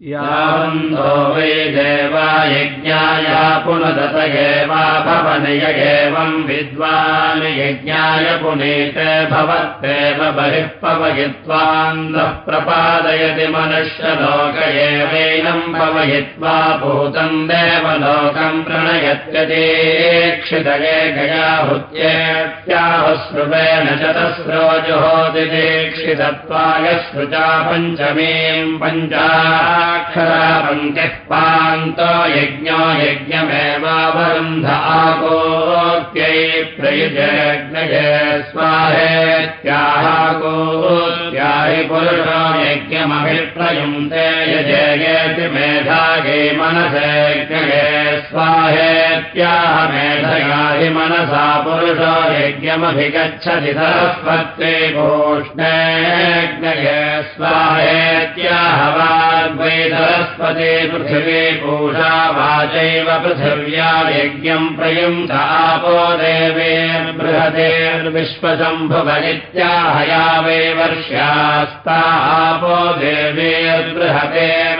वै देवा यज्ञाय पुनदत एवा भवनय एवम् विद्वान् यज्ञाय पुनीत भवत्येव बहिः पवयित्वान्दः प्रपादयति मनुष्यलोक एवैनम् पवयित्वा भूतम् देवलोकम् प्रणयत्यदीक्षितये गयाहुत्येत्याहुश्रुवेण चतस्रोजुहोति दीक्षितत्वाय स्मृता पञ्चमीम् पञ्चा क्षरापङ्क्तिः पान्तो यज्ञो यज्ञमेवावरुन्ध आकोत्यै प्रयुजज्ञये स्वाहेत्याहाकोत्याहि पुरुषो यज्ञमभिप्रयुङ्क्ते यजयेति मेधायै मनसैज्ञये स्वाहेत्याह मेधया हि मनसा पुरुषो यज्ञमभिगच्छति सरस्वत्यै भूष्णेज्ञये स्वाहेत्याह वा द्वैतरस्पते पृथिवी पूषा वाचैव पृथिव्या यज्ञम् प्रयुङ्क्त आपो देवे बृहतेर्विश्वशम्भुवनित्याहया वै वर्ष्यास्ता आपो देवेर्बृहतेर्विश्वशम्भुभो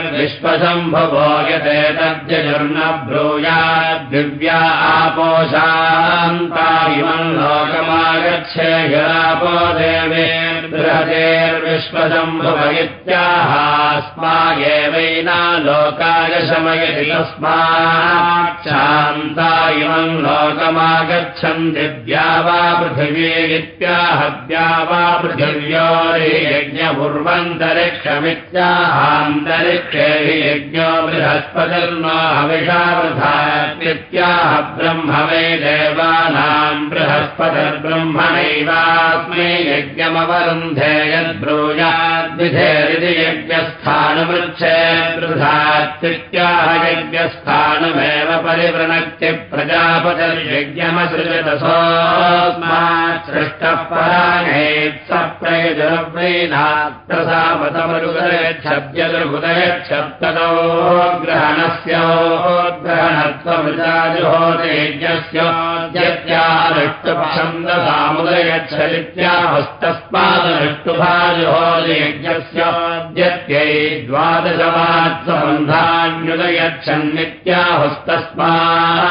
यते तद्यजुर्न ब्रूयाद्दिव्या आपोशान्ता इमम् लोकमागच्छेयरापो देवेर्बृहतेर्विश्वशम्भुव एवैना लोकाय शमयति तस्माच्छान्ता इमम् लोकमागच्छन् दिव्या वा पृथिवी इत्याहद्या वा पृथिव्योरि यज्ञपूर्वन्तरिक्षमित्याहान्तरिक्षे हि यज्ञो बृहस्पतिर्नो हविषावृथात्याह ब्रह्म वै देवानाम् बृहस्पतिर्ब्रह्मणैवास्मै यज्ञमवरुन्धे यद्ब्रूयाद्विधेरिति यज्ञस्थानमृच्छे वृथात्याह यज्ञस्थानमेव परिवृणक्ति प्रजापतिर्यज्ञमसृजतसोऽस्मात् सृष्टः पराणेत्स प्रयजनप्रीणात्रसामतमरुगच्छब्दुदयच्छब्दो ग्रहणस्योग्रहणत्वमिताजुहोतेजस्योद्यत्याहृष्टुभाजुहोतेजस्य द्यत्यै द्वादशवात्सबन्धान्युदयच्छन्नित्याहुस्तस्मात्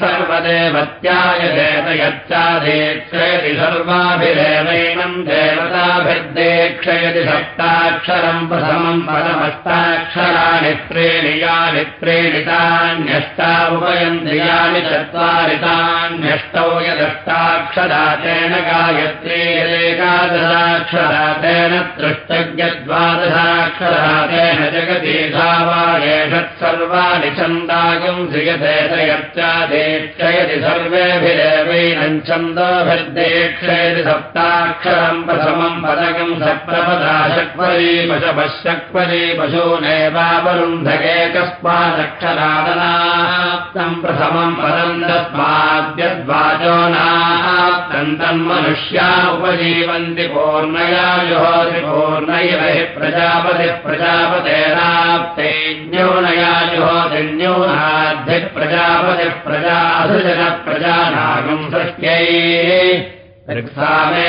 धावायेषत्सर्वदेवत्यायदेत यच्चादेक्षयति सर्वाभिरेवैनम् देवताभिर्देक्षयति सप्ताक्षरम् प्रथमम् पदमष्टाक्षराणि त्रीणि यानि त्रीणि तान्यष्टा उपयन्द्रियाणि चत्वारि तान्यष्टौ यदष्टाक्षरातेन गायत्रीरेकादशाक्षरातेन तृष्टज्ञद्वादशाक्षरातेन जगति धावायेषत्सर्वाणि छन्दागम् श्रियतेत सप्ताक्षरम् प्रथमम् पदकम् सप्रपदा शक्वरी पशपशक्वरी पशूनेवावरुन्धकेकस्मादक्षरादनाप्तम् प्रथमम् पदम् तस्माद्यद्वाचो तन्मनुष्या उपजीवन्ति पूर्णया जुहोति पूर्णैव हि प्रजापतिः प्रजापतेराप्ते न्यूनया जुहोति न्यूनाद्धिः प्रजापतिः प्रजासृजन प्रजानागम् सृष्ट्यै ऋक्सामे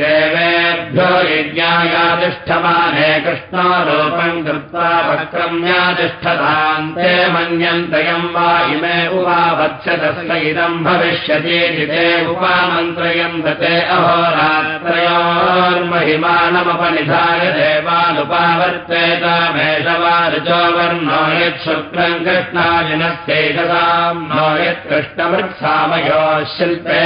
देवेभ्यो यज्ञायातिष्ठमाने कृष्णो रूपम् कृत्वा वक्रम्यातिष्ठतान्ते मन्यन्तयम् वा इमे उपावत्स्यतस्य इदम् भविष्यतीति ते उपामन्त्रयम् दते अहोरात्रयोर्महिमानमपनिधाय देवानुपावर्तेतामेषवारुचो वर्णो यत् शुक्रम् कृष्णाजिनस्यैकसाम् नो यत्कृष्णमृत्सामयो शिल्पे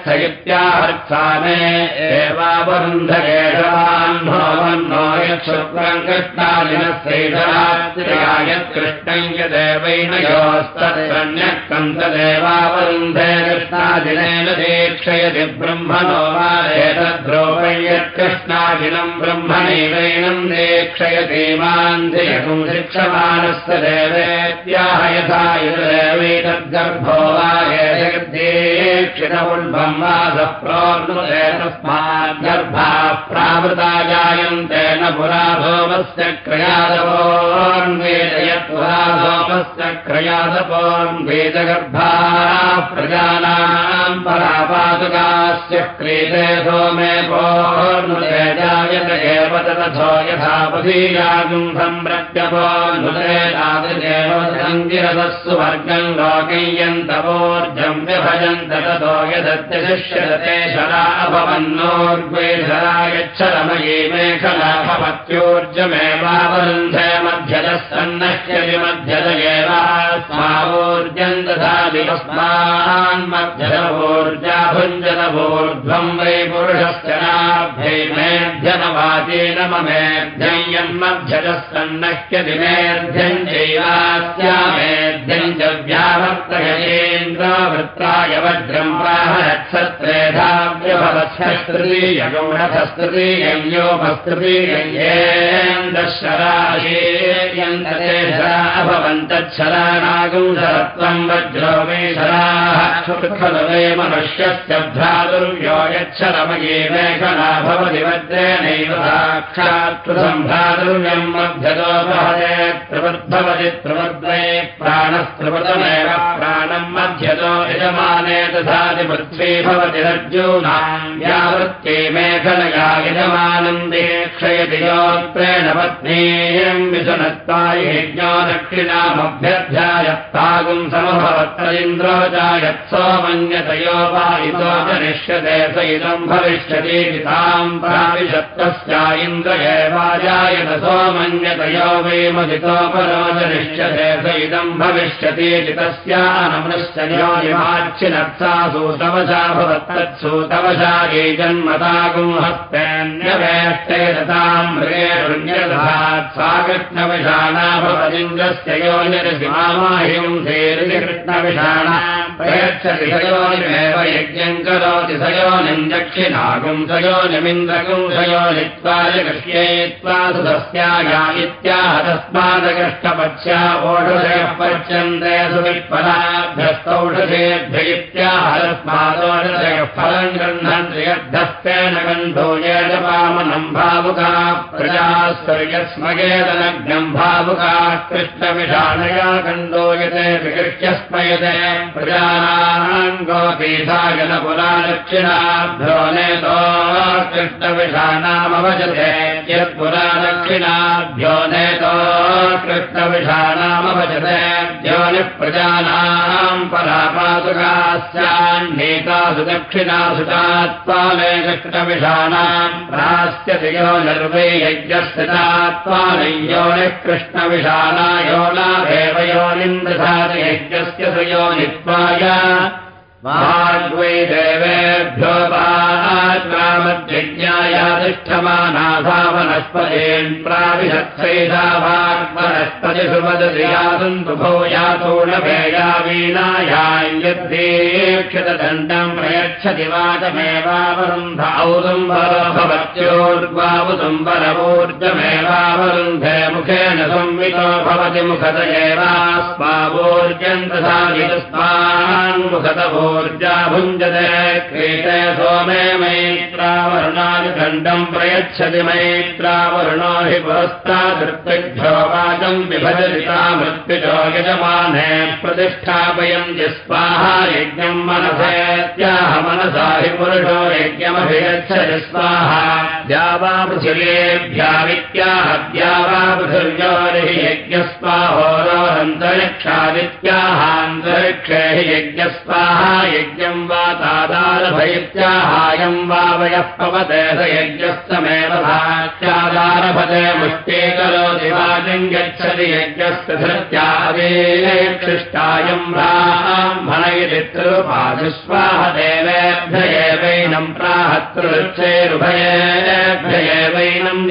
स्थयित्याह एवावरुन्धकेशवान्नो यच्छुक्रम् कृष्णादिनस्यैतरात्रियायत्कृष्णम् यदेवैन योस्तत्रन्यः कन्तदेवावरुन्धे कृष्णादिनेन दीक्षयति ब्रह्मणो वा एतद्रोपै यत्कृष्णादिनम् ब्रह्मणैवैनम् दीक्षयति मान्धियकुम् शिक्षमाणस्य देवेत्याह यथा यदेवैतद्गर्भो वा तस्मात् गर्भाः प्रावृता जायन्ते न पुरा भोमस्य क्रयादपोन्वेदयत्पुरा भोमस्य क्रयादपोन्वेदगर्भाः प्रजानाम् परापादुकास्य क्रीते सोमे पोर्नुते जायत एव तथो सम्प्रत्यपोर्नुते तादृशेव सङ्गिरसस्सु वर्गम् लोकय्यन्तवोर्जम् व्यभजन्त ततो यदत्यशिष्यते शरा अभवन्नोर्ग्वेधरा यच्छरमयी मेखला भवत्योर्जमेवावरुन्धे मध्यतः सन्नश्यति मध्यत एवास्मावोर्जम् दधाति तस्मान्मध्यतवोर्जा भुञ्जतवोर्ध्वम् वै पुरुषस्य नाभ्यै मेध्यमवाचेन ममेध्यम् यन्मध्यतः सन्नश्यति मेध्यम् चैवास्यामेध्यम् च व्यावर्तयेन्द्रावृत्ताय वज्रम् शराः खलु मे मनुष्यस्य भ्रातुर्यो यच्छरमये मेखला भवति वज्रेणैव साक्षात्कृतम् भ्रातुर्यम् मध्यतो भवते प्रवद्भवति प्रवद्वये प्राणस्त्रवतमेव प्राणम् मध्यतो यजमाने दधाति पृथ्वी भवति रज्जूनाम् व्यावृत्ते मेखलया यजमानम् दीक्षयति योत्रेण पत्नीम् विसुनत्वाय यज्ञो दक्षिणामभ्यध्यायत्तागुम् समभवत्र इन्द्रो जायत्सोमन्यतयो वायितो जनिष्यते स इदम् भविष्यति ताम् प्राविशत्तस्य इन्द्र एवाजायत सोमन्यतयो जनिष्यते स इदम् भविष्यति तस्यानमृश्चयो निमाच्छिनत्सा सूतवशा भवत्तत्सूतवशा ये जन्मतागुम् हस्तेऽन्यवेष्टेरताम् मृगेरुण्यदधात् सा कृष्णविषाणा भवदिन्द्रस्य योनिरसिमाहिम् श्रीकृष्णविषाणा प्रयच्छति सयोनिमेव यज्ञम् करोति सयोनिम् दक्षिणागुम् सयोनित्वाय कृष्येत्वा सुतस्याया इत्याह तस्मादकृष्टपत्स्या ओषधयः पच्यन्ते सुवित्फलाभ्यस्तौषधेभ्य इत्याह तस्मादोषधयः फलम् गृह्णन्ति यद्धस्तेन गन्धो येजपामनम् भावुका प्रजास्वर्यस्मगेदनग्नम् भावुका कृष्णविषाणया गन्धो यते विकृष्य पुरा दक्षिणाभ्यो नेतो कृष्णविषाणामभजते यत्पुरा दक्षिणाभ्यो नेतो कृष्णविषाणामभजते प्रजानाम् परापादुकास्यान्नेतासु दक्षिणासु चात्वा मे कृष्णविषाणाम् प्रास्यति यो निर्वै यज्ञस्य चात्वा नयोनिः कृष्णविषाणा यो नाभेव योनिन्द्रधाति यज्ञस्य स योनित्वाय महाग्वै देवेभ्यो वाग्रामज्ञायातिष्ठमानाभावनस्पदेन् प्राविशत्सैधा वाग्वनस्पतिषु वदति यातुन्दुभो यातो न भेया वीणायाञ्यद्धीक्षितदण्डम् प्रयच्छति वाचमेवावरुन्ध औदुम्बरो भवत्योर्ग्वावुदुम्बरवोर्जमेवावरुन्धे मुखेन संवितो भवति मुखत तस्मान्मुखतवोर्जा भुञ्जते क्रीते सोमे मैत्रावरुणादिखण्डम् प्रयच्छति मैत्रावरुणो हि पुरस्तादृत्तिभ्यो वाचम् विभजतिता मृत्युजो यजमाने प्रतिष्ठापयन्ति स्वाहा यज्ञम् मनसेत्याह मनसा हि पुरुषो यज्ञमभिगच्छति स्वाहा वा पृथिव्येभ्यावित्याहद्या वा पृथिव्योरिः यज्ञस्वाहोरोहन्तरिक्षादित्याहान्तरिक्षे यज्ञस्वाहा यज्ञम् वा तादारभयित्याहायम् वा वयः पवते स यज्ञस्तमेव भात्यादारभते मुष्टे करोति वाजम् गच्छति यज्ञस्य धृत्यादेक्षिष्टायम् ब्राह्मणयति त्रिपादुस्वाह देवेभ्य एवैनम् प्राहतृक्षेरुभयेभ्य एवैनम्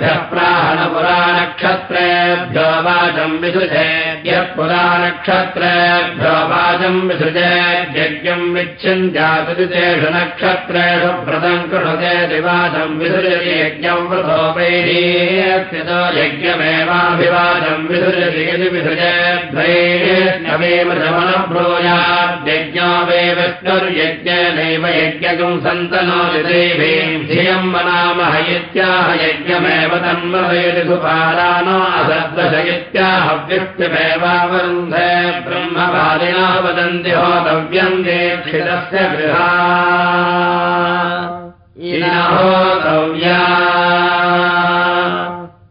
देवमनुष्येभ्यः प्राहणपुराणक्षत्रेभ्यो वाचम् विसृजेभ्यः पुराणक्षत्रेभ्यो वाचम् विसृजेद्यज्ञम् विच्छिन्त्यादितेषु नक्षत्रेषु व्रतम् कृणुते दिवाचम् विसृजति यज्ञम् यज्ञमेवाभिवाचम् विसृजति यदि विसृजेभ्यैर्नवेव शमनब्रूयाद्यज्ञो वे विष्णुर्यज्ञेनैव यज्ञकम् सन्तनोति देवीम् धियम् वनामह इत्याह सुपारानो असद्दश इत्याह व्यक्तिमेवावरुन्धे ब्रह्मवादिना वदन्ति होतव्यम् दीक्षितस्य गृहा। होतव्या।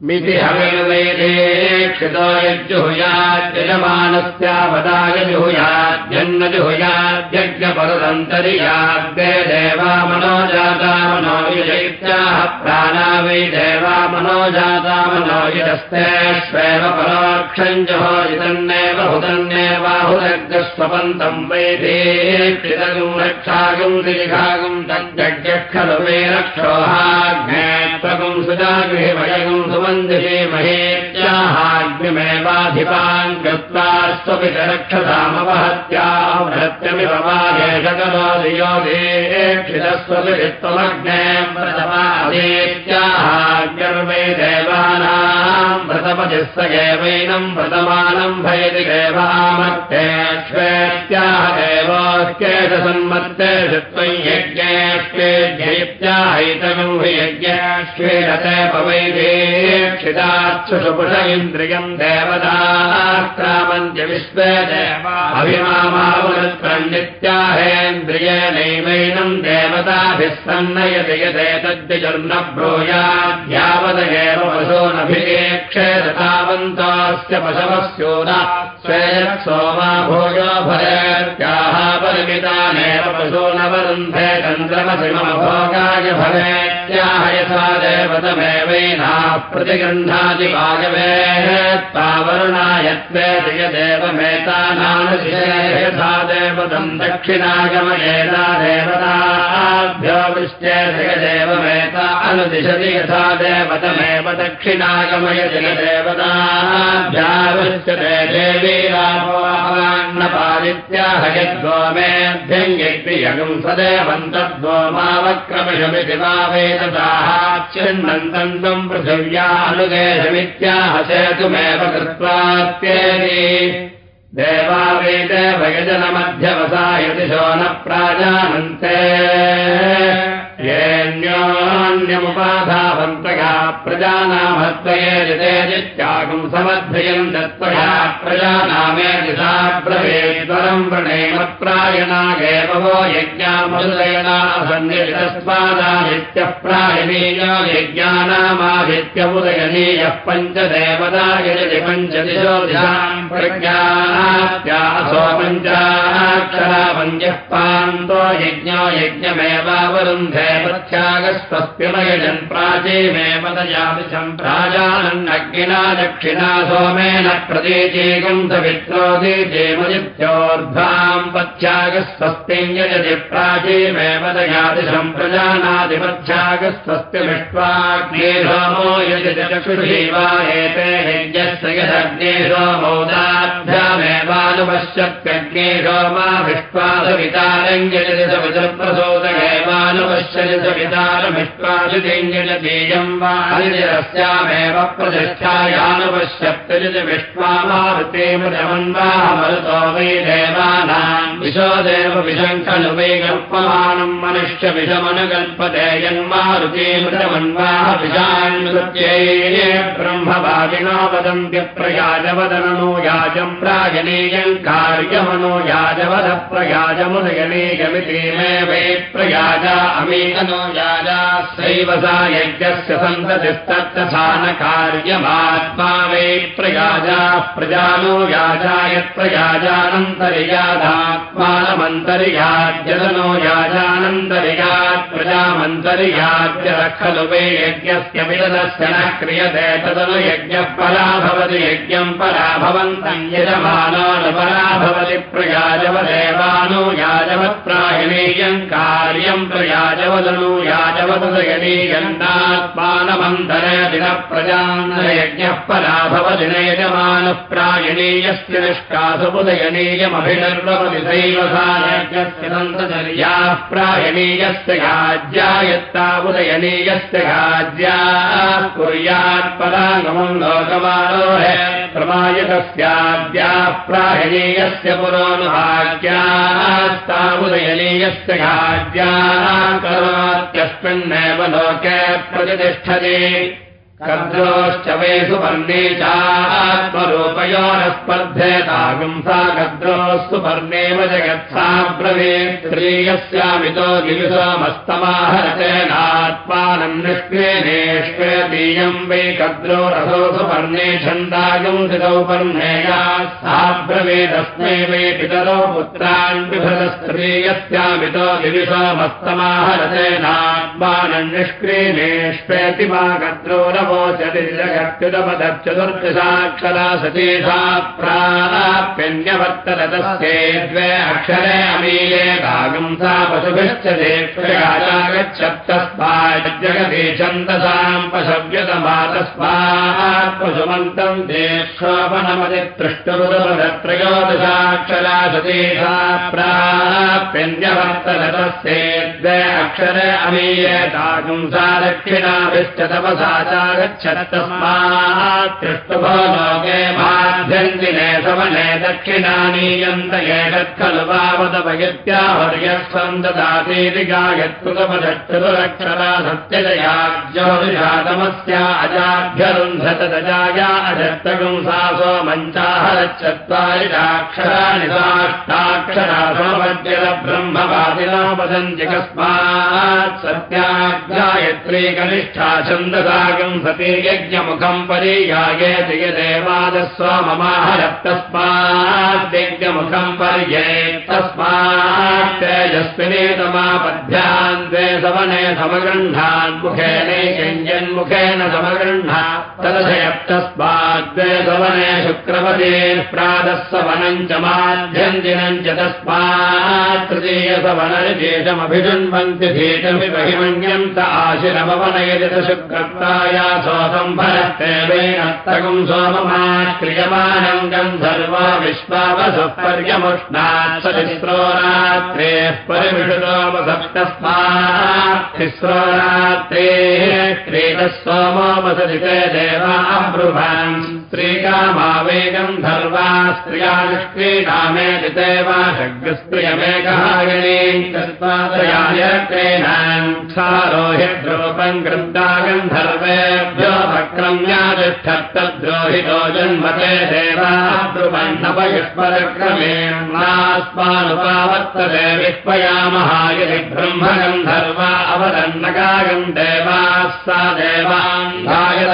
मिति हविर्वेदेक्षितो यज्जुहुयाद्यजमानस्यावदाय जुहुयाद्यन्नजुहुयाद्यज्ञपरदन्तर्याग्रे देवा मनोजाता मनोयुजैत्याः प्राणा वै देवा मनोजाता मनोयुजस्तेष्वेव परोक्षम् जुहोजितन्नेव हुतन्नेवाहुदग्रस्वपन्तम् वैदेक्षितगुम् रक्षागुम् दीर्घागुम् तज्जज्ञः खलु वै रक्षोहाग्नेत्वगुम् सुजागृहिमयगुम् सुमन्दिषे महेत्याहाग्निमेवाधिपान् कृत्वा स्वपि त्वमग्ने व्रतमादेत्याहाग्निर्वै देवानाम् व्रतपतिः स एवैनम् व्रतमानम् भयति देवामत्तेष्वेत्याह देवोऽस्केशसन्मत्तेषु त्वं यज्ञेष्वेद्यैत्याहैतगम् हि यज्ञेष्वेरते पवैदे क्षिताक्षुषुपुष इन्द्रियम् देवदाक्रामन्त्य विश्वे देवा अभिमामावृत्कण्डित्याहेन्द्रियेणैवैनम् देवताभिः सन्नयति यदेतद्विजुर्न ब्रूयाद्यावदेव पशूनभिक्षे तावन्तस्य सोमा वा भोजो भवेत्याः परिमितानेव पशूनवरुन्धे चन्द्रमसिमभोगाय भवेत्याह यथा देवतमेवैनाः प्रतिगृह्णाति वायवेत्तावरुणायत्वे यदेवमेतानानुशिषेर्यथा देवतम् दक्षिणागमयेता देवताभ्यो वृष्ट्ये अनुदिशति यथा देवतमेव देवी यज्ञयगुम् सदेवम् तद्गोमावक्रमशमिति वा वेदताहाच्छिन्नन्तम् त्वम् पृथिव्यानुगेशमित्याह सेतुमेव कृत्वात्येति। देवावेद भयजनमध्यवसायति शो न प्राजानन्ते येऽन्योन्यमुपाधावन्तया प्रजानामत्वयेजितेजित्यागम् समध्रियम् दत्त्वया प्रजानामेति सा ब्रवेद्वरम् वृणेमत्प्रायणागेव वो यज्ञामदयना सन्नितस्मादादित्यः प्रायणीयो यज्ञानामादित्य उदयनीयः पञ्चदेवता दिशाम् प्रज्ञात्यासो पञ्चाक्षरा पञ्चः पान्तो यज्ञो यज्ञमेवावरुन्धे प्रत्यागस्वस्त्यमयजन् प्राचीमेव दयादिशम् प्राजानन्नग्निना दक्षिणा सोमेन प्रतीचीकम् सवित्रोदीचेमदित्योर्ध्वाम् पथ्यागस्वस्तिम् यजति प्राचीमेव दयादिशम् प्रजानादिपथ्यागस्वस्त्यमिष्ट्वाग्नेहोमो यजति चक्षुषी वा एते यज्ञस्य यदग्नेहोमोदाभ्यामेवानुपश्यत्यग्ने सोमाभिष्वासवितारम् यजति सवितप्रसोदयेवानुपश्यति सवितारमिष्ट्वादितेयम् वा हरिजरस्यामेव प्रतिष्ठा ध्यायानुपश्यप्तरिति विश्वा मारुते मृजमन्वाः मरुतो वै देवानाम् विशो देव विषम् खलु वै कल्पमानम् मनुष्य विषमनुकल्पते यन्मारुते मृजमन्वाः विषान्नृत्यै ब्रह्मभाविनो वदन्त्यप्रयाजवदननो याजम् प्राजनीयम् कार्यमनो याजवद प्रयाजमुदयनीयमिति मे वै प्रयाजा अमीकनो याजा सैव सा यज्ञस्य सन्ततिस्तत्तथा न कार्यमात्मा वै प्रयाजाः प्रजानो याजा यत्प्रयाजानन्तर्यादात्मानमन्तर्याद्यदनो याजानन्तर्यात् प्रजामन्तर्याद्य खलु वै यज्ञस्य विदस्य न क्रियते तदनु यज्ञः परा भवति यज्ञम् परा भवन्तम् यजमानो न परा भवति प्रयाजवदेवानो याजवत्प्रायणीयम् कार्यम् प्रयाजवदनु याजवदयनीयन्नात्मानमन्तरे दिनप्रजान्नयज्ञः परा भवति न यजमानः प्रायणीयस्य यज्ञस्य दन्तचर्याः प्रायणीयस्य गाज्या यत्ताबुदयनीयस्य गाज्या कुर्यात् परागमम् लोकमारोहे प्रमायकस्याद्याः प्रायणीयस्य पुरोनुभाग्यास्ताबुदयनीयस्य गाज्याः करोत्यस्मिन्नेव लोके प्रतिष्ठति कद्रोश्च वै सुपर्णे चात्मरूपयो न स्पर्धेतागम् सा कद्रोः सुपर्णेव जगत्सा ब्रवीत् श्रीयस्यामितो गिविषमस्तमाहरतेनात्मानम् निष्क्रेणेष्वेदीयम् वै कद्रो रसो सुपर्णे छन्दागम् सितौ पर्णेया सा ब्रवीदस्मै वै पितरो पुत्रान् बिभृतस्त्रीयस्यामितो गिविषमस्तमाहरतेनात्मानम् निष्क्रीणेष्वेति मा कद्रो वोचति जगत्युदपदच्चतुर्दशाक्षरा सतीशा द्वे अक्षरे अमीये भागम् सा पशुभिश्च देक्षयागच्छत्तस्मात् जगति छन्दसाम् पशव्यतमा तस्मात् पशुमन्तम् देक्षोपनमति तृष्टुरुदपदत्रयोदशाक्षरा सतीशा प्राप्यन्यवर्तरतस्ते द्वे अक्षरे अमीये तागुम् सा दक्षिणाभिश्च तपसा गच्छत्तस्मात् तृष्टुभो लोके माध्यन्तिने सवने दक्षिणानीयन्त एतत् खलु वावदपयत्याहर्यस्वम् ददातीति गायत्कृतपदक्षरा सत्यजयाज्योतिषातमस्या अजाभ्यरुन्धत दजाया अजत्तगुम् सा सोमञ्चाहरच्चत्वारि चाक्षराणि साष्टाक्षरा सोमद्यत ब्रह्मवादिना वदन्ति कस्मात् सत्यागायत्री कनिष्ठा छन्दसागम् सति यज्ञमुखम् पर्यायेति यदेवादस्व ममाहरत्तस्माद्यज्ञमुखम् पर्ये तस्मात् तमापद्भ्यान् द्वे सवने समगृह्णान् मुखेनैकञ्जन्मुखेन समगृह्णा तदशयप्तस्माद्वे सवने शुक्रपदे प्रातः सवनम् च माध्यन्दिनम् च तस्मात् तृतीयसवननिदेशमभिषण्वन्ति धीतमिमहिमन्यम् त आशिरमवनयति शुक्रताया सोऽसम्भरत्तेवेनस्तकम् सोममाक्रियमाणम् गन्धर्वा विश्वावसः पर्यमुष्णात् सतिस्रो रात्रेः परिमिषुतोमसप्तस्मात् तिस्रो रात्रेः क्रीडः सोमोपसति ते देवा अब्रुभान् स्त्रीकामावेगम् धर्वा स्त्रिया निष्क्रीडामेति देवा शग्रस्त्रियमेकहायणी तस्मादयाय क्रीणान् क्षारोहिद्रूपम् कृता गन्धर्वेभ्यो वक्रम्यातिष्ठत्तद्रोहितो जन्मते देवाब्रुवन्नपयुष्मरक्रमेणास्मानुपावर्तते विष्पयामः यदि ब्रह्मगन्धर्वा अवदन्नगायम् देवाः सा देवान् गायत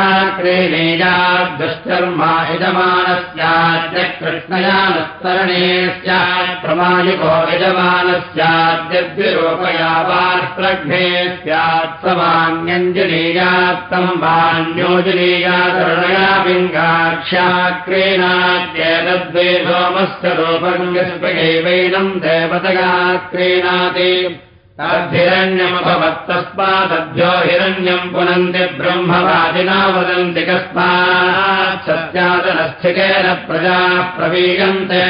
दुष्कर्मा यजमानस्याद्य कृष्णया नस्तरणे स्यात् प्रमाणिको यजमानस्याद्यद्विरूपयावान् प्रघ्ने स्यात् समान्यञ्जनीयात्तम् वान्योजनीयातरुणया पिङ्गाक्ष्या क्रीणात्येतद्वे सोमस्य रूपम् यस्पैवैनम् देवतया क्रीणाति तद्धिरण्यमभवत्तस्मादभ्यो हिरण्यम् पुनन्ति ब्रह्मवादिना वदन्ति कस्मात् सत्यादनस्थिकेन प्रजा प्रवीयन्ते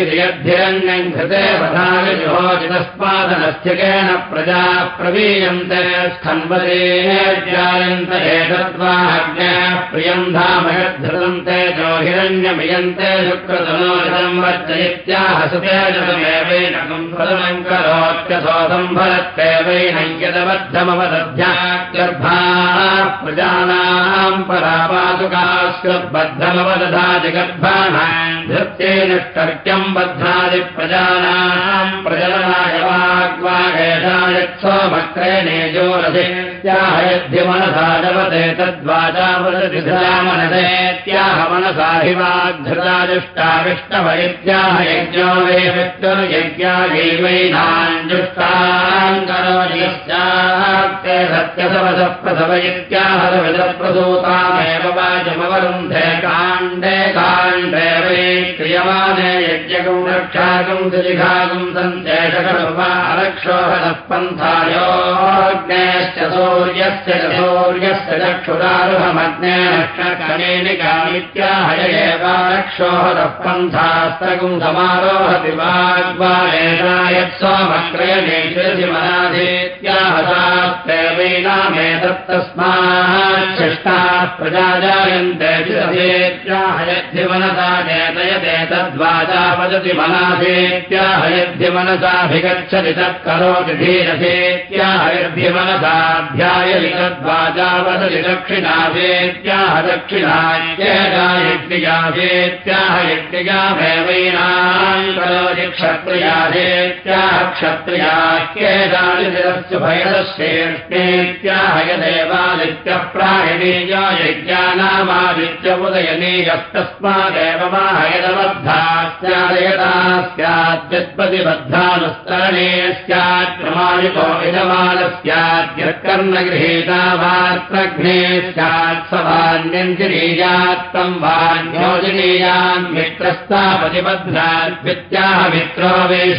इति यद्धिरण्यम् घृते वधायोजितस्मादनस्थिकेन प्रजा प्रवीयन्ते एतद्वाज्ञः प्रियम् धाम यद्धृतन्ते जो हिरण्यमियन्ते फलनम् करोत्यसोऽसम्भरत्तेवैनय्यदबद्धमवदध्यागर्भा प्रजानाम् परापादुकास्कृद्बद्धमवदधादिगर्भाणाम् धृत्येनष्टर्क्यम् बध्नादि प्रजानाम् प्रजलनाय वाग्वागेशायत्सोमक्रेणेजोरथेत्याहयद्धिमनसा जवते तद्वाजावदधिधामनसेत्याह मनसा हि वाग्धृताजुष्टाविष्टव इत्याह यज्ञो वे करोति सत्यसवसः प्रसव इत्याहरविदप्रसूतामेव वाचमवरुन्धे काण्डे काण्डे क्रियमाणे यज्ञकम् रक्षाकम् सुजिघाकम् सन्देशकर्वारक्षोहनः पन्थायोग्नेश्च सूर्यस्य च सूर्यस्य चक्षुरारुहमग्ने नक्षकमेनिकामित्याहय एवारक्षोहनः पन्थास्तगुम् समारोहति वाग्वायत्सोमक्रयणे शिरसि मनाधेत्याहतास्तेवैनामेतत्तस्माच्छिष्टाः प्रजा जायन्ते चिरसेत्याहयद्धिमनसा नेतयते तद्वाचा वदति मनाधेत्याहयद्धिमनसाभिगच्छति तत्करोति धीरसेत्याहयद्धिमनसाध्यायति तद्वाचा वदति दक्षिणासेत्याह दक्षिणायज्ञयासेत्याहयज्ञयामेवैनाम् करोति क्षत्रियासेत्याह क्षत्रियाह्येदानिरस्य भयदश्रेष्ठेत्याहय देवादित्यप्रायणीय यज्ञानामादित्य उदयनीयस्तस्मादेव माहयदबद्धा यदबद्धास्यादयता स्याद्यत्प्रतिबद्धानुस्तरणे स्यात्क्रमायुको यजमान स्याद्यत्कर्णगृहीता वात्रघ्ने स्यात् सभान्यञ्जनीयात्तम् वान्योजनीयान् मित्रस्तापतिबद्धाद्वित्याह मित्रो वे वे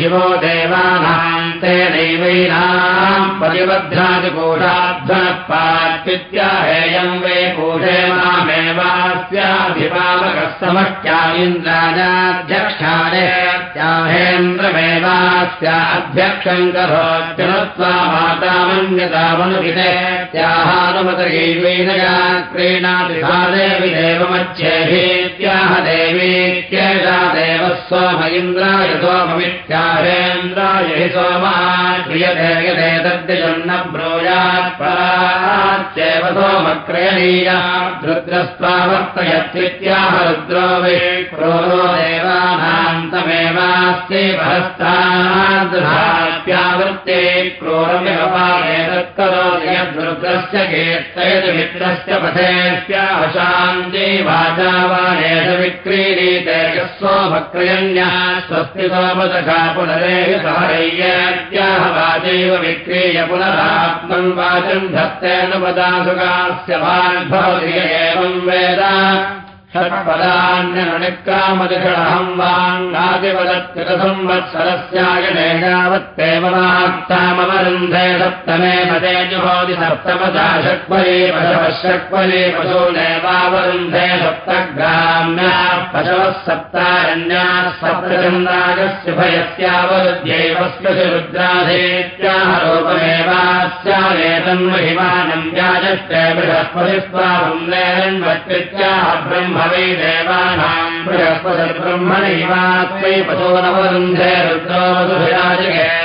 समष्ट्या इन्द्राजाध्यक्षारेत्याहेन्द्रमेवास्याध्यक्षम् करोत्यनुत्वा मातामन्यतामनुहितेत्याहानुमतगैर्वैनया क्रीणाति सा देवि देवमध्येभीत्याह देवीत्येषा देवः सोम इन्द्राय सोममित्याहेन्द्राय हि सोमान् क्रियते यते तद्यजन्न ब्रूयात् पराच्चैव सोमक्रयणीया रुद्रस्त्वावर्तयत्वित्याह रुद्रो वै क्रोरो देवानाम् यद्रुद्रस्य कीर्तयति मित्रस्य पथेऽस्याह शान्ति वाचा वाणेष विक्रीणीते यः सोमक्रयण्या स्वस्ति सोमदशा पुनरेहि सहरय्याह वाचैव विक्रीय पुनरात्मम् वाचम् धत्तेन पदासुकास्य वाग्भवति य वेद षट्पदान्यनुनिक्रामदिषडहम् वाङ्गादिवदत्कृतसंवत्सरस्यायनेगावत्तेवमाक्तामवरुन्धे सप्तमे पदे जुहोति सप्तमदा षट्परे पशवः षट्परे पशूनेवावरुन्धे सप्तग्राम्याः पशवः सप्तारण्याः सप्तचन्द्रागस्य भयस्यावरुध्यैवस्य रुद्राधेत्याह रूपमेवास्यादेतन्महिमानम् व्याजश्च बृहस्पतिस्वाहम् नेरन्वत्कृत्याह ब्रह्म वै देवानाम् बृहस्पतिर्ब्रह्मणैवास्मै पशो नवरुन्धे रुद्रो मधुभिराजगेत्यावृत्ते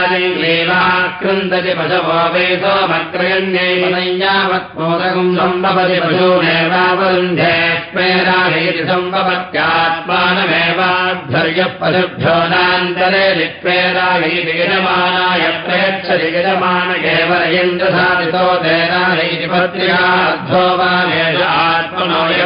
देवानन्तराजैवाक्रन्दति पशवो वेदोमक्रयण्यैव नैयावत्मोदकं सम्भवति गिरमानाय प्रयच्छति गिरमान एव रयन्द्रसादितो देनाहैति पत्र्याध्वो वानेष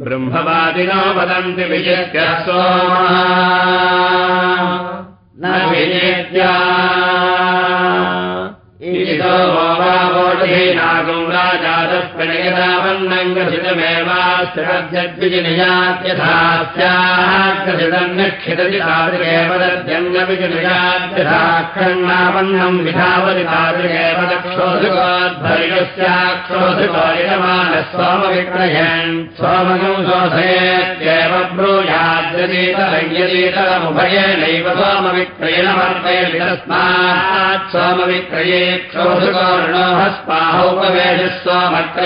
ब्रह्मवादिनो वदन्ति विजित्य सोमः न विजित्या दद्यङ्गविजनियात्यथाक्षण्णावन्नम् विधावति तादृगेव दक्षोधुकोद्भर्गस्याक्षोधुकोयमानः सोमविक्रयन् सोमगं शोधयेत्येव ब्रूयाद्यतीतरयतीतरमुभयेनैव सोमविक्रयणमर्पयति तस्मात् सोमविक्रये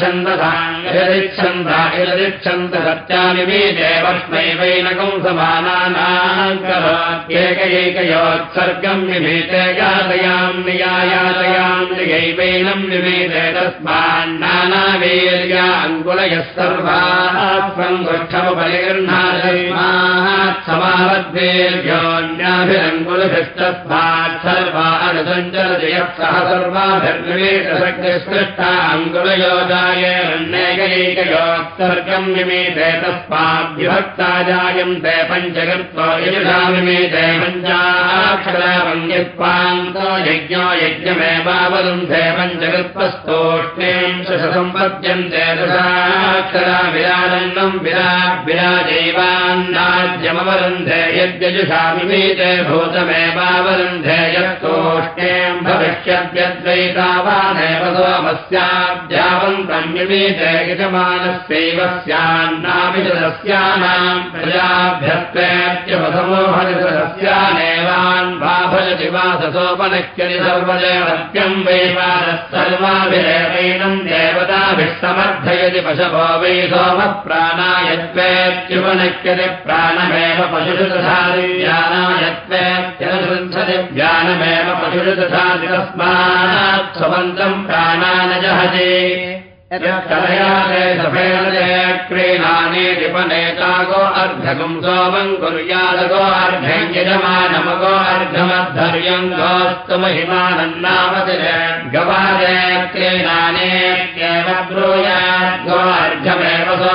छन्दसाङ्गरिच्छन्दा इरदिच्छन्द सत्यामिमे देवस्मैवैनकम् समानानाम् करोत्येकैकयोत्सर्गम् विमीते गातयाम् नियायातयाम् नियैवैनम् विमीते तस्मान्नानावीर्या अङ्कुलयः सर्वाः सङ्गुष्ठमुपरिगृह्णात् समावद्वीर्योऽन्याभिरङ्कुलभिस्तस्मात् सर्वा अनुसञ्चरजयः सह सर्वाभिर्निवेशशक्तिस्पृष्टा अङ्कुलयोजायेकैकयोत्सर्गम् विमीते तस्माद्विभक्ता जायन्ते पञ्चकृत्वा यजुषा विमीते पञ्चाक्षरापङ्गित्वान्तो यज्ञो यज्ञमेवावरुन्धे पञ्चकृत्वस्तोष्णेम् सम्पद्यन्ते दशाक्षरा विराजन्नम् विराट् विराजैवान्नाद्यमवरुन्धे विमीते भूतमेवावरुन्धे यत्तोष्णेम् भविष्यद्यद्वैतावानेव सोमस्याद्यावन्तम् विमीते यजमानस्यैव स्यान्नामितदस्यानाम् प्रजाभ्यस्तेत्यवसमोहनितदस्यानेवान् बाभजति वाससोपनक्यनि सर्वदेवत्यम् वैवानः सर्वाभिरेवैनम् देवताभिः समर्थयति पशवो वै सोमः प्राणायत्वेत्युपनक्यति प्राणमेव पशुषु तथादि ज्ञानायत्वेत्यनुसृच्छति ज्ञानमेव पशुषु तथादि तस्मात् स्वन्तम् प्राणानजहति क्रीणानि निपनेतागो अर्धगुम् सोमम् कुर्यादगो अर्धम् यजमानमगो अर्धमद्धर्यम् गोस्तु महिमानन्नामति गवादे क्रीणानेत्येव ब्रूयात्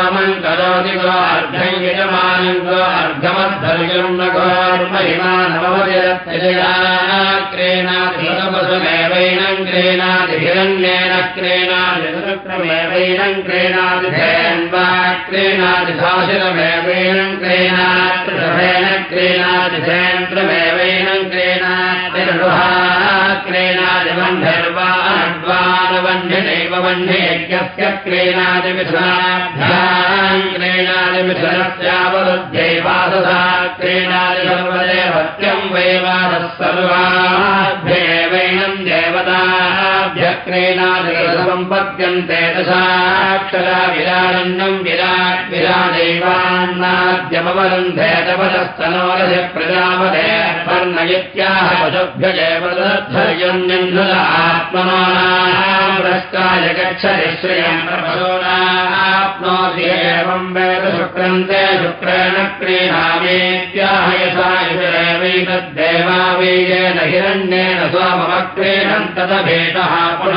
सोमम् करोति गो अर्धम् यजमानम् गो अर्धमद्धर्यम् न क्रीणादिमेवैनम् क्रीणादिभिरण्येन क्रीणादिधेन्वा क्रीणादिशासिनमेवैनम् क्रीणात्रिषभेन क्रीणादिधेन्द्रमेवैनम् क्रीणातिर्वा क्रीणादिवह्निर्वानवह्निनैव वह्नियज्ञस्य क्रीणादिमिथुनाभ्याम् क्रीणादिमिथुनस्यावरुद्ध्यैवादसा क्रीणादिसर्वदेवत्यम् वैवादः सर्वाभ्येवैनम् देवताभ्य क्रीणादिसम्पद्यन्ते दशाक्षरा विरारण्यम् विराट् विराजैवान्नाद्यमवरुन्धे तपदस्तनोरथ प्रजापदे वर्णयित्याह पशुभ्यजेव आत्मनोनाभ्रष्टाय गच्छति श्रियम् प्रपशोनाप्नोति एवम् वेद शुक्रन्ते शुक्रेण क्रीणामेत्याह यथा हिरण्येन स्वमक्रीणम् तदभेदः पुनरादयो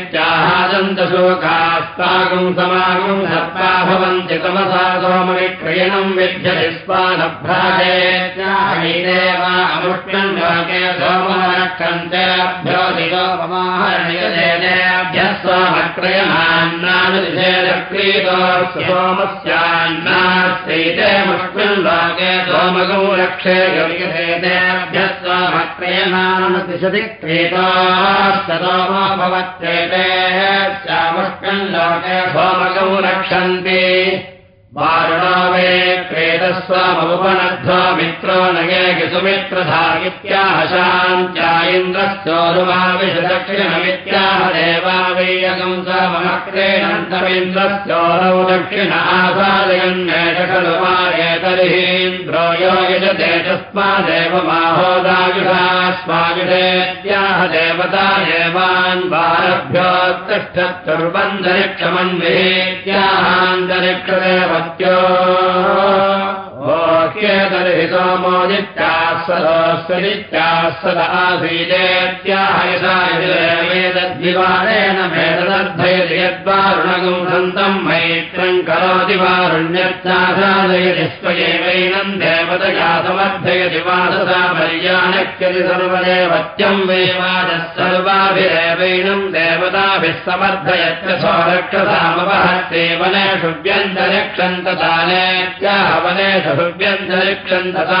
उपग्रच्छामेत्याहादन्तशोकास्तागम् समागम् दर्पा भवन्ति तमसा सोमविक्रयणम् विद्यति स्वानभ्राजेत्याहैदेवा अमुष्टम् लोके सोमरक्षन्तेभ्यो दिगोपमाहरणयदेभ्यः सोमक्रयणान्नानुदिशेदक्रीतो सोमस्यान्नास्त्रैते मुष्मिन् लोके सोमगौ रक्षे गौर्यसेतेभ्यः सोमक्रयणानुदिशति क्रीतोस्तोमो भवत्येते स्यामुष्मिन् लोके सोमगौ रक्षन्ति वारुणो वे प्रेतस्वामुपनद्धो मित्रो नगे सुमित्रधायित्याह शान्त्या इन्द्रस्योरुमाविषदक्षिणमित्याह देवा स्वमक्रेणन्तमिन्द्रस्योरौ दक्षिण आसादयन्नेष खलु मारे तर्हीन्द्रो यो यजते तस्मादेव माहोदायुषास्मायुषेत्याह देवता देवान् बालभ्योत्तिष्ठत्तुर्वन्तरिक्षमन्विहेत्याहान्तरिक्षदेव ह्यतर्हि सोमोदित्याः सदासीदेत्याहयसायदद्विवारेण भेददर्थयति यद्वारुणगम् सन्तम् मैत्रम् करोति वारुण्यत्साधयति स्वयैवैनम् देवतया समर्थयति वाससा पर्यानक्यति सर्वदेवत्यम् वैवादः सर्वाभिरेवैनम् देवताभिः समर्थयत्य स्वरक्षसामवहत्ते वनेषु व्यन्तरिक्षन्तदानेत्याह वनेषु व्यन्तरिक्षन्तता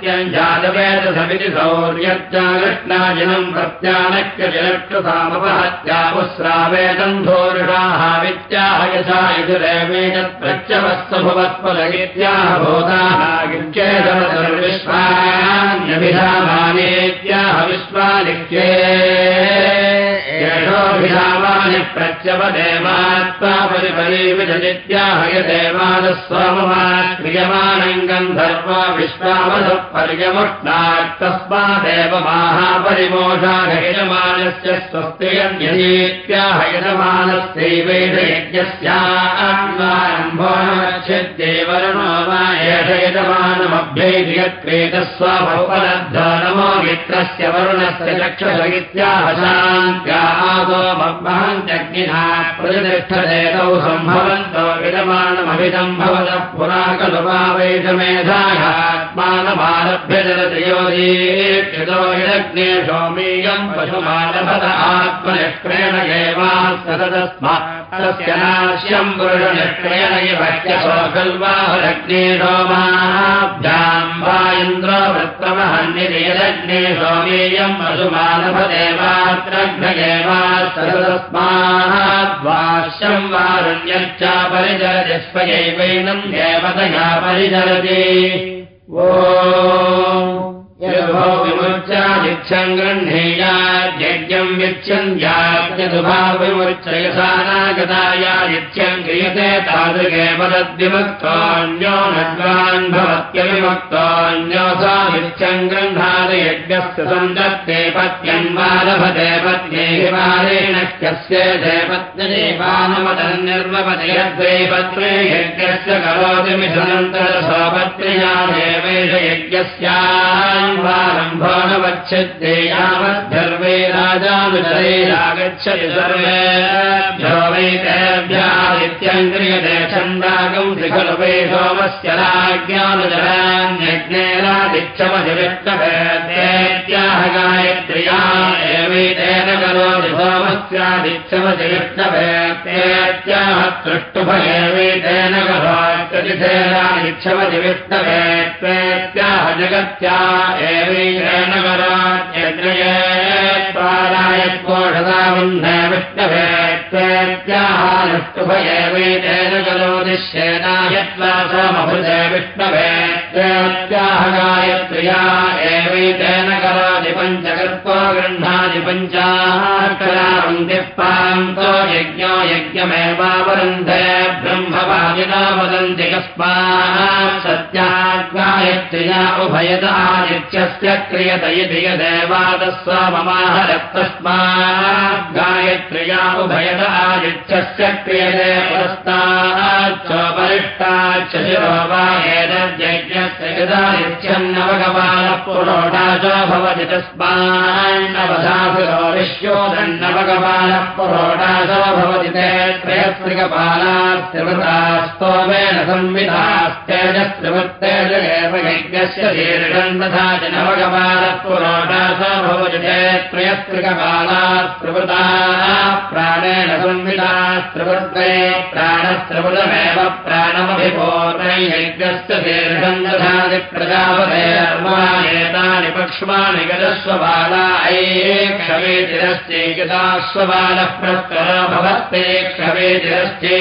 जातवेद समिति सौर्यत्या कृष्णाजिनम् प्रत्यानक्यजलक्षसामपहत्यामुस्रावेदम् धोरुषाः वित्याह यथा यजुरेवेदप्रत्यवस्तभुवत्पदगित्याह भूताः गित्येतर्विश्वान्यभिधामानेत्याह विश्वालिख्ये यशोभिधामानि प्रत्यवदेवात्मा परिपरीविदनित्याह यदेवादस्वाममा क्रियमाणम् गन्धर्वा विश्वावधः पर्यमुष्णात्तस्मादेव माहापरिमोषाहयजमानस्य स्वस्तियन्यतीत्याह यजमानस्यैवैषयज्ञस्याम्भोच्छिद्देवरणो वा एष यजमानमभ्यैति यत्प्रेतस्वाभवनद्धो नमो मित्रस्य वरुणस्य चक्षुषगित्याह शान्त्यादो मग्महन्त्यग्निना प्रतिष्ठदेतौ सम्भवन्तो विदमानमभिदम् भवतः पुरा खलु वा वैषमेधाघात् आत्मानमारभ्य जलतयोदीक्षितो हिरग्ने सौमीयम् पशुमानभत आत्मनिष्क्रेण एवास्ततस्मास्य नाश्यम् पुरुषनिष्क्रेण इव ह्यसोऽखल्वाहरग्ने सोमाभ्याम् वा वृत्तमहन्निर्यदग्ने सौमीयम् पशुमानभदेवात्रघ्न एवास्ततस्माद्वाश्यम् वारुण्यच्चा परिचरजस्वयैवैनम् देवतया परिचरति विमुच्यादिच्छम् गृह्णीयाद्यज्ञम् यच्छन् याज्ञदुभाविमुच्चयसानागतायादित्यम् क्रियते तादृगे पदद्विमुक्तोऽन्यो नद्वान् भवत्यविमुक्तोऽन्यो सा नित्यम् गृह्णादयज्ञस्य सन्दत्ते पत्यन्वालभते पत्ने हिमालेन ह्यस्य जयपत्न्यदेवानमतन्निर्मपते यद्वै पत्रे यज्ञस्य करोति मिथनन्तरसोपत्र्या देवेश यज्ञस्या राजानुचरैरागच्छति सर्वेभ्यो वैतेभ्यादित्यम् क्रियते छन्दागम् खलु वै सोमस्य राज्ञानुचरान्यज्ञेरादिच्छमधिविष्णवेत्याह गायत्र्या एवैतेन करोति विष्णवेत्याह तृष्टुभयेवैतेन करोत्यतिथेनादिच्छमधि विष्णवेत्याह जगत्या एवैतेन करोत्यग्रयत्वारायत्कोषदाबन्धे विष्णवेत्याहानुष्टुभयेवैतेन करोदिश्येनायत्वा सोमभृते विष्णवेत्याह गायत्र्या एवैतेन करोति पञ्चकर्तो गृह्णाति पञ्चाकरावन्तिः यज्ञो यज्ञमेवावरुन्धे ब्रह्मवादिना वदन्ति कस्मात् सत्याज्ञायत्र्या उभयत आदित्यस्य क्रियत यदेवादस्व ममाहरत्तस्मात् गायत्र्या उभयत आदित्यस्य क्रियते पुरस्ताच्चोपरिष्टाच्च शिरो वा एतद्यज्ञस्य यदादित्यन्नवगपालः पुरोडाचो भवति तस्मान्नवधासुरो विश्वोदन्नवगपालः पुरोडाचो भवति ते त्रयस्त्रिकपालास्त्रिवृतास्तोमेन संविधास्तेजस्त्रिवृत्तेज एव यज्ञस्य शीर्षम् तथा च नवगपालः पुरोडाचो भवति ते त्रयस्त्रिकपालास्त्रिवृता प्राणेन संविधास्त्रिवृत्ते प्राणस्त्रिवृतमेव प्राणमभिपूर्णै यज्ञस्य शीर्षम् दधाति प्रजापतेर्वाणेतानि पक्ष्माणि गजस्वबाला ऐक्षवेतिरश्चैकदास्वबालः प्रस्तरो भवत्ते क्षवेतिरश्चे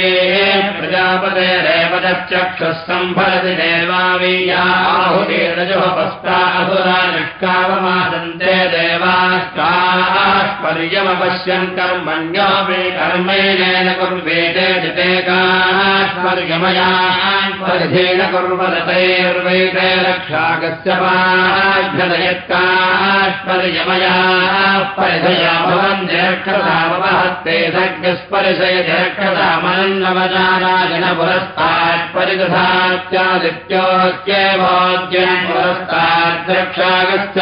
प्रजापतेरेव चक्षुः सम्भरति देवावीयाहुतिरजोपस्ता असुरा निष्कावमासन्ते देवाष्टाष्पर्यमपश्यन् कर्मण्यो मे कर्मैनेन कुर्वेते जिते काष्पर्यमयान् परिधेन कुर्वतैर्वैते रक्षाकस्य पाघ्यदयत्काष्पर्यमया परिधया ज्येष्ठतामहत्ते सज्ञस्परिशय ज्येष्ठतामनन्नवचाराजन पुरस्तात् परिदधात्यादित्योऽस्येवोद्यन् पुरस्तात् रक्षाकस्य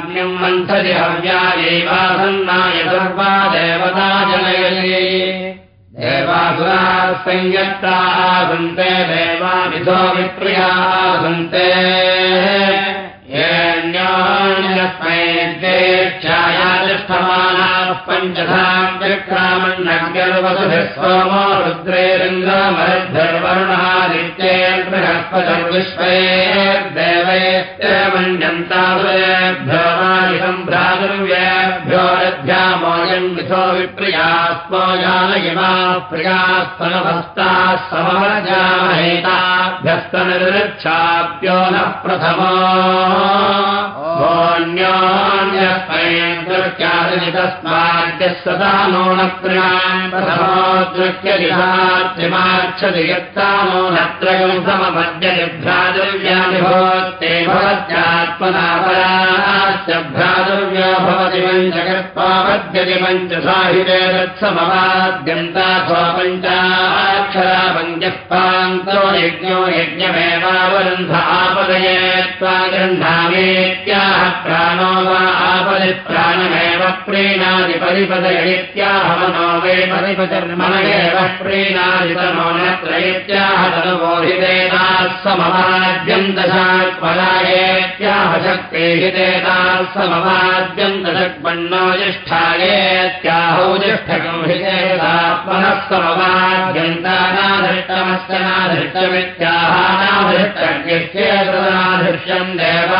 यद्धविरासाद्याग्निम् मन्थति हव्यायैवासन्नाय सर्वा देवता देवासुराः संयत्ताः सन्ते देवामिथो विप्रियाः सन्ते येऽन्योन्यस्मै देक्षायातिष्ठमानाः पञ्चधाम् विक्रामन्नग्निर्वसुभिः सोमो रुद्रेरिन्द्रमरुद्धिर्वरुणादित्ये बृहस्पतिर्विश्वैर्देवैस्त्यमन्यन्तासुरेभ्यो वायुसम्भ्रातुर्व्येभ्यो रथ्यामोऽयम् मिथो विप्रियास्मो जानयिमा प्रियास्तनभस्ताः समवजामहेता न्यस्तनिर्च्छाप्यो न प्रथमा सदा नो नो न त्रयम् समपद्यभ्रादुर्व्याभिभवत्ते भवत्यात्मना पराश्च भ्रादुर्व्यो भवति तत्समवाद्यन्ता पञ्चाक्षरा पञ्चः पान्तो यज्ञो यज्ञमेवावरुन्ध आपदये त्वा प्राणावेत्याह प्राणो वा आपदि प्राणमेव प्रीणादि परिपदयेत्याह मनो वे परिपदर्मणेव प्रीणादितनो नत्रयेत्याह तनुबोधितेनाः समवाद्यम् दशात्पदायेत्याह शक्तेहितेनाः समवाद्यम् दशक्पन्नो ज्येष्ठायेत्याहौ ज्येष्ठकम् हितेतात्मनः समवाद्यन्तानाधृष्टमस्य नाधृष्टमित्याहानाधृष्टज्ञस्य तदनाधृष्यम् देवा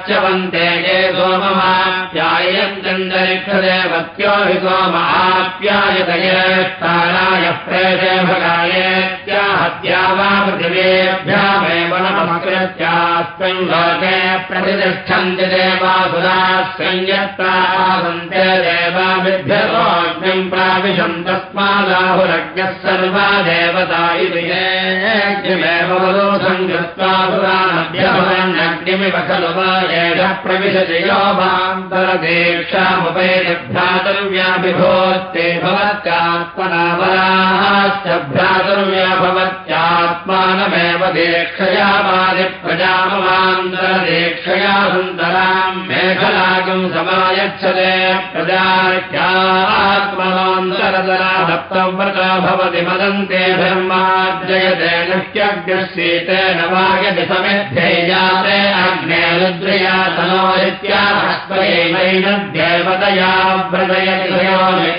लोकाच्च वन्ते ये हि सोमाप्यायतयेष्टाराय प्रेषे भगायेत्याहत्या वा पृथिवेभ्यामेव नमस्कृत्यास्मिन् लोके प्रतिष्ठन्ति देवासुराः संयत्तासन्ते देवाभिभ्यतोऽग्निम् प्राविशम् तस्मादाहुरज्ञः सर्वा देवता भ्रातुर्व्या भवत्यात्मानमेव देक्षया मारि प्रजाममान्तरदेक्षया सुन्दराम् मेखलागम् समायच्छते प्रजान्तरतरा सप्तव्रता भवति मदन्ते धर्माद्रयदेश्याज्ञशीतेन मायति समेध्ये जाते अग्ने निद्रया समादित्या राष्टैन द्यैवतया भ्रजयतिशयामि